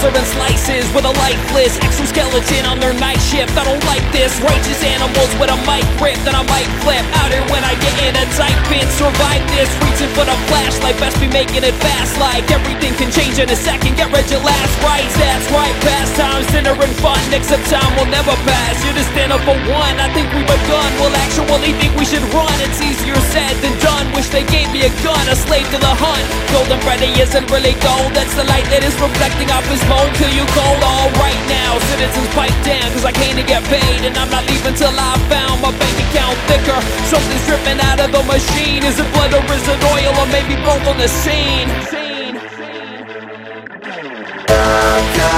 serving slices with a lifeless exoskeleton on their night shift. I don't like this. Righteous animals with a mic grip, then I might flip. Out here when I get in a tight fit, survive this. Reaching for the flashlight, best be making it fast. Like everything can change in a second. Get rid your last rights. That's right, past time, sinner and fun. Except time will never pass. You're just stand up for one. I think we've We'll actually think we should run. It's easier said than done. Wish they gave me a gun, a slave to the hunt. Golden Freddy isn't really gold. That's the light that is reflecting off his bone Till you cold all right now. Citizens pipe down, cause I came to get paid. And I'm not leaving till I found my bank account thicker. Something's dripping out of the machine. Is it blood or is it oil? Or maybe both on the scene? You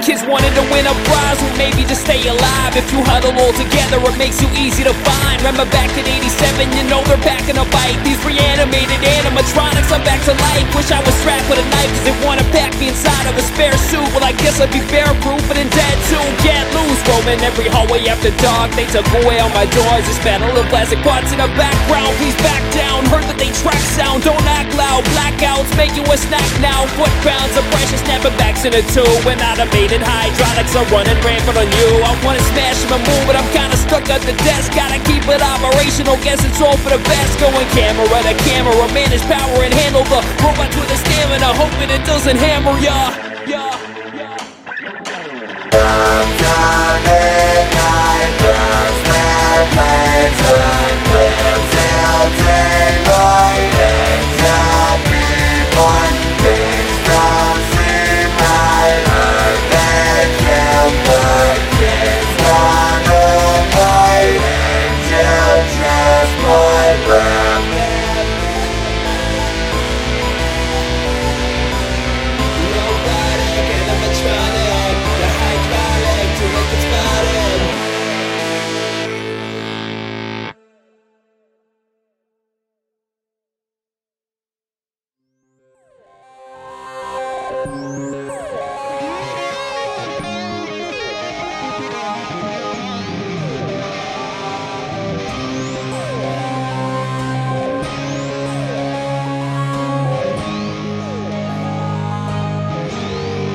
kids wanted to win a prize, or maybe just stay alive. If you huddle all together, it makes you easy to find? Remember back in 87, you know they're back in a fight. These reanimated animatronics, I'm back to life. Wish I was strapped with a knife, cause they wanna pack me inside of a spare suit. Well I guess I'd be bear-proof, but in dead too Get loose, roaming every hallway after dark They took away all my doors, just metal and plastic parts in the background. Please back make you a snack now. Foot pounds of snapping backs in a two When automated hydraulics are running rampant on you. I wanna smash my move, but I'm kinda stuck at the desk. Gotta keep it operational, guess it's all for the best. Going camera to camera, manage power and handle the robots with the stamina. Hoping it doesn't hammer ya, ya. I'm coming Bye.